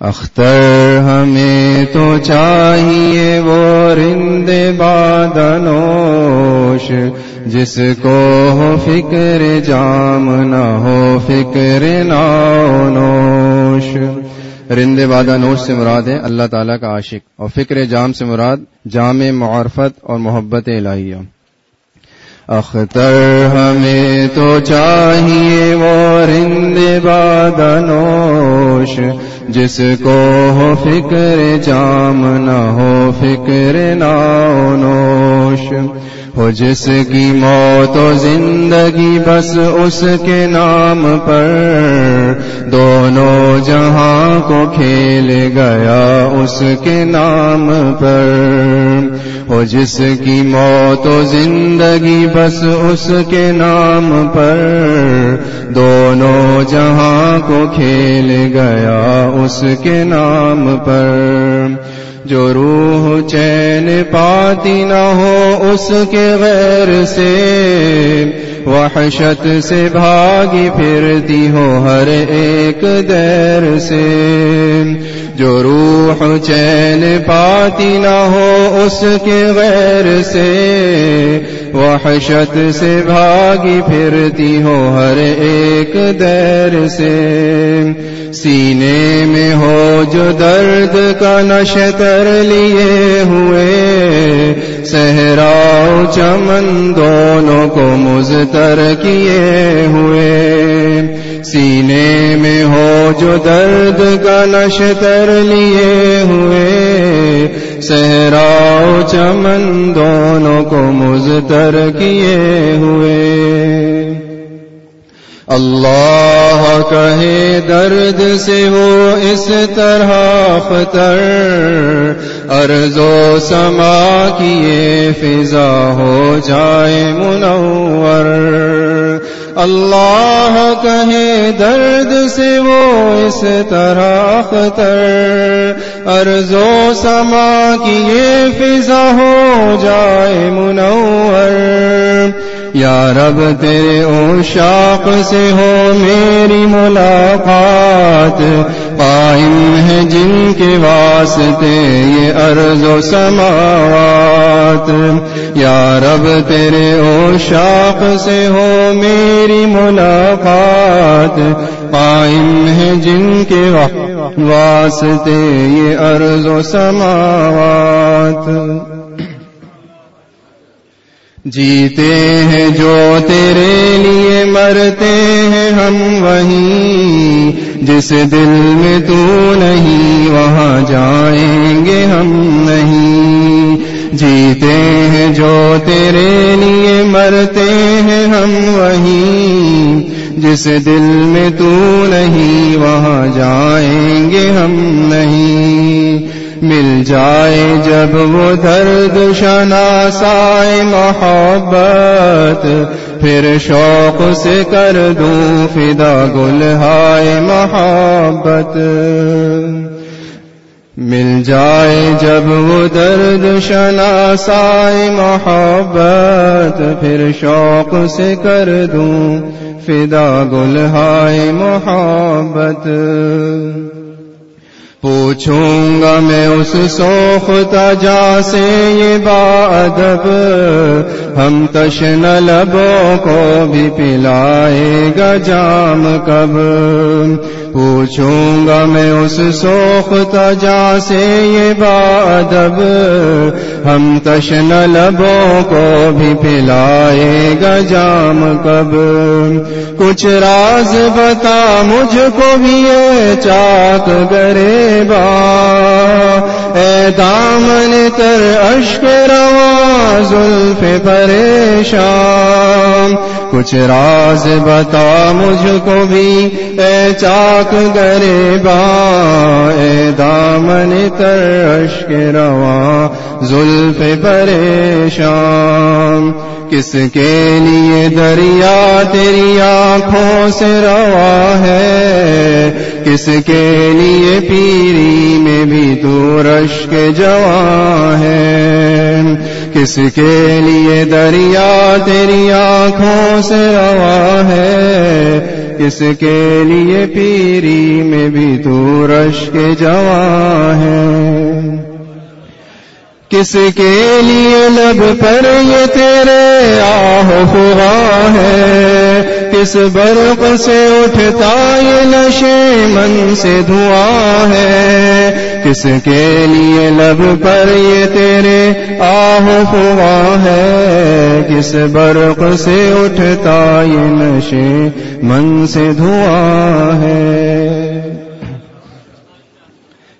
اختر ہمیں تو چاہیے وہ رند بادنوش، جس کو ہو فکر جام، نہ ہو فکر نوش رند بادنوش سے مراد ہے اللہ تعالیٰ کا عاشق، اور فکر جام سے مراد جام معرفت اور محبت الہیہ۔ اختر ہمیں تو چاہیے وہ رند بادنوش، جس کو ہو فکر جام، نہ ہو فکر نوش ہو جس کی موت و زندگی بس اس کے نام پر۔ دونوں جہاں کو کھیل گیا اس کے نام پر۔ ہو جس کی موت و زندگی بس اس کے نام پر۔ دونوں جہاں کو کھیل گیا اس کے نام پر۔ جو روح چین پاتی نہ ہو اس کے غیر سے، وحشت سے بھاگی پھرتی ہو ہر ایک دیر سے۔ جو روح چین پاتی نہ ہو اس کے غیر سے وحشت سے بھاگی پھرتی ہو ہر ایک دیر سے۔ سینے میں ہو جو درد کا نشتر لیے ہوئے۔ صحرا چمن دونوں کو مزتر کیے ہوئے۔ سینے میں ہو جو درد کا نشتر لیے ہوئے۔ صحرا چمن دونوں کو مزتر کیے ہوئے۔ اللہ کہے، درد سے وہ اس طرح فتر ارض و سما کیے، فضا ہو جائے منور۔ اللہ کہے درد سے وہ اس طرح ختر ارض و سما کیے فضا ہو جائے منور۔ یا رب تیرے او شاق سے ہو میری ملاقات۔ قائم ہے جن کے واسطے یہ عرض و سماوات۔ یا رب، تیرے او شاق سے ہو میری ملاقات۔ قائم ہے جن کے واسطے یہ عرض و سماوات۔ جیتے ہیں جو تیرے لیے مرتے ہیں ہم وہیں۔ جس دل میں تو نہیں، وہاں جائیں گے ہم نہیں۔ جیتے ہیں جو تیرے لیے مرتے ہیں ہم وہیں۔ جس دل میں تو نہیں، وہاں جائیں گے ہم نہیں۔ مل جائے جب وہ درد شنا سائے محبت، پھر شوق سے کر دوں فدا گل ہائے محبت۔ مل جائے جب وہ درد شنا سائے محبت، پھر شوق سے کر دوں فدا گل ہائے محبت۔ پوچھوں گا میں اس سوختا جا سے یہ بادب، ہم تشن لبوں کو بھی پلائے گا جام کب۔ پوچھوں گا میں اس سوختا جا سے یہ بادب، ہم تشن لبوں کو بھی پلائے گا جام کب۔ کچھ راز بتا مجھ کو بھی یہ چاک گرے با اے دامن تر اشک روا، زلف پریشان کچھ راز بتا مجھ کو بھی اے چاک گرے با اے دامن تر اشک روا زلف پریشان، کس کے لیے دریا تیری آنکھوں سے روا ہے؟ کس کے لیے پیری میں بھی تو رش کے جوان ہے؟ کس کے لیے دریا تیری آنکھوں سے روا ہے؟ کس کے لیے پیری میں بھی تو رش کے جوان ہے؟ کس کے لیے لب پر یہ تیرے آہ ہوا ہے؟ کس برق سے اٹھتا یہ نشے من سے دھواں ہے؟ کس کے لیے لب پر یہ تیرے آہ ہوا ہے؟ کس برق سے اٹھتا یہ نشے من سے دھواں ہے؟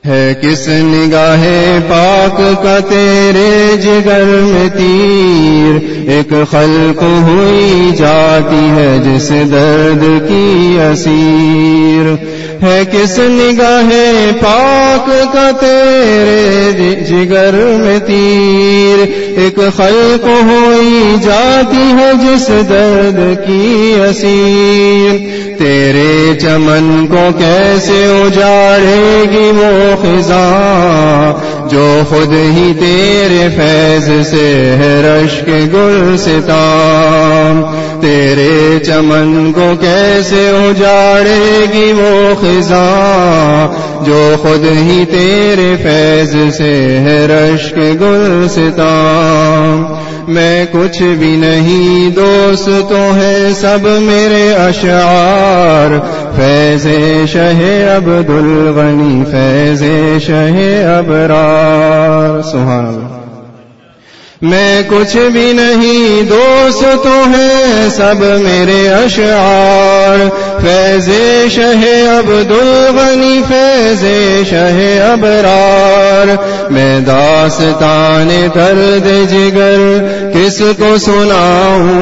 ہے کس نگاہ پاک کا تیرے جگر میں تیر؟ ایک خلق ہوئی جاتی ہے جس درد کی اسیر۔ ہے کس نگاہ پاک کا تیرے جگر میں تیر؟ ایک خلق ہوئی جاتی ہے جس درد کی اسیر۔ تیرے چمن کو کیسے اجاڑے گی وہ خزاں جو خود ہی تیرے فیض سے ہے رشک گل ستام تیرے چمن کو کیسے اجاڑے گی وہ خزاں جو خود ہی تیرے فیض سے ہے رشک گل ستام میں کچھ بھی نہیں، دوست تو ہے سب میرے اشعار۔ فیض شہ عبد الغنی فیض شہ ابرار۔ سبحان اللہ۔ میں کچھ بھی نہیں، دوست تو ہے سب میرے اشعار۔ فیض شہ عبد الغنی فیض شہ ابرار۔ میں داستان درد جگر، کس کو سناؤں؟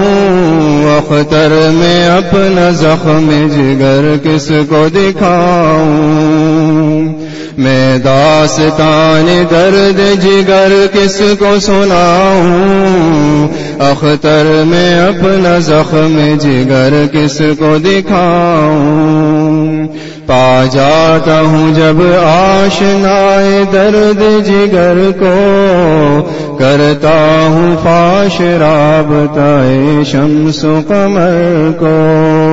اختر میں اپنا زخم جگر، کس کو دکھاؤں؟ میں داستان درد جگر کس کو سناؤں؟ اختر میں اپنا زخم جگر کس کو دکھاؤں؟ پا جاتا ہوں جب آشنائے درد جگر کو، کرتا ہوں فاش رابطائے شمس و قمر کو۔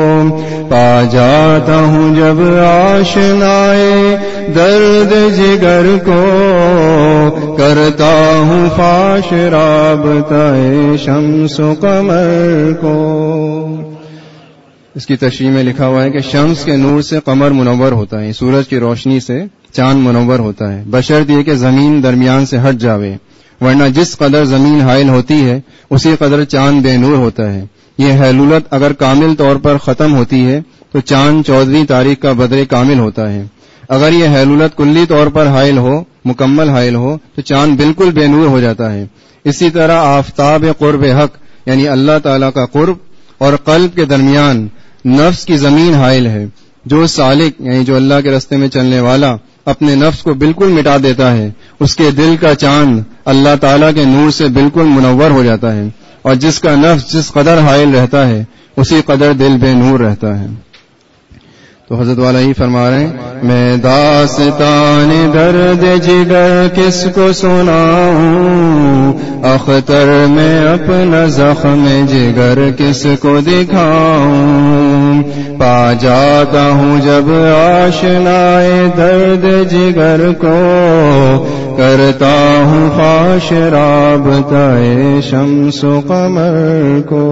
پا جاتا ہوں جب آشنائے درد جگر کو کرتا ہوں فاش رابطائے شمس و قمر کو۔ اس کی تشریح میں لکھا ہوا ہے کہ شمس کے نور سے قمر منور ہوتا ہے، سورج کی روشنی سے چاند منور ہوتا ہے۔ بشرط یہ کہ زمین درمیان سے ہٹ جاوے، ورنہ جس قدر زمین حائل ہوتی ہے، اسی قدر چاند بے نور ہوتا ہے۔ یہ حیلولت اگر کامل طور پر ختم ہوتی ہے، تو چاند چودہویں تاریخ کا بدر کامل ہوتا ہے۔ اگر یہ حیلولت کلی طور پر حائل ہو، مکمل حائل ہو، تو چاند بالکل بے نور ہو جاتا ہے۔ اسی طرح آفتاب قرب حق یعنی اللہ تعالی کا قرب اور قلب کے درمیان نفس کی زمین حائل ہے۔ جو سالک یعنی جو اللہ کے رستے میں چلنے والا، اپنے نفس کو بالکل مٹا دیتا ہے، اس کے دل کا چاند اللہ تعالی کے نور سے بالکل منور ہو جاتا ہے۔ اور جس کا نفس جس قدر حائل رہتا ہے، اسی قدر دل بے نور رہتا ہے۔ تو حضرت والا ہی فرما رہے ہیں، میں داستان درد جگر کس کو سناؤں؟ اختر میں اپنا زخم جگر کس کو دکھاؤں؟ پا جاتا ہوں جب آشنائے درد جگر کو، کرتا ہوں خاش رابطائے شمس و قمر کو۔